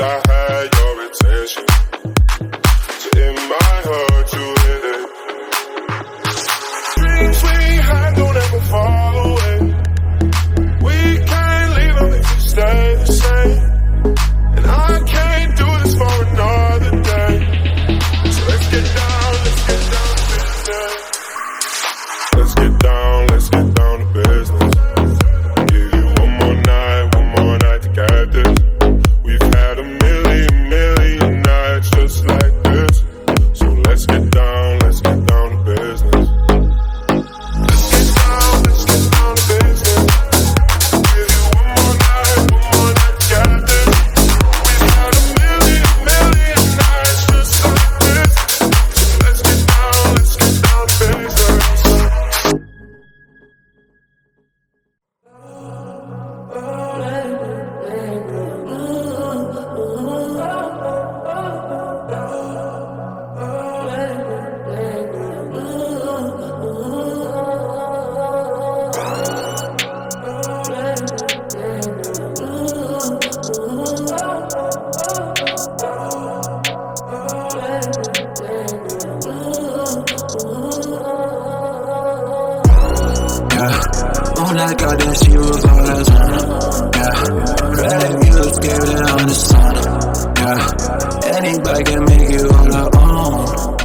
I had your attention. So hurt to hit it. Dreams we had don't ever fall away. We can't leave them if we stay the same. And I can't do this for another day. So let's get down, let's get down. Let's get down, Yeah. On that goddamn she was all that's on. Yeah. Red music, gave it on the sun. Yeah. Anybody can make you hold up.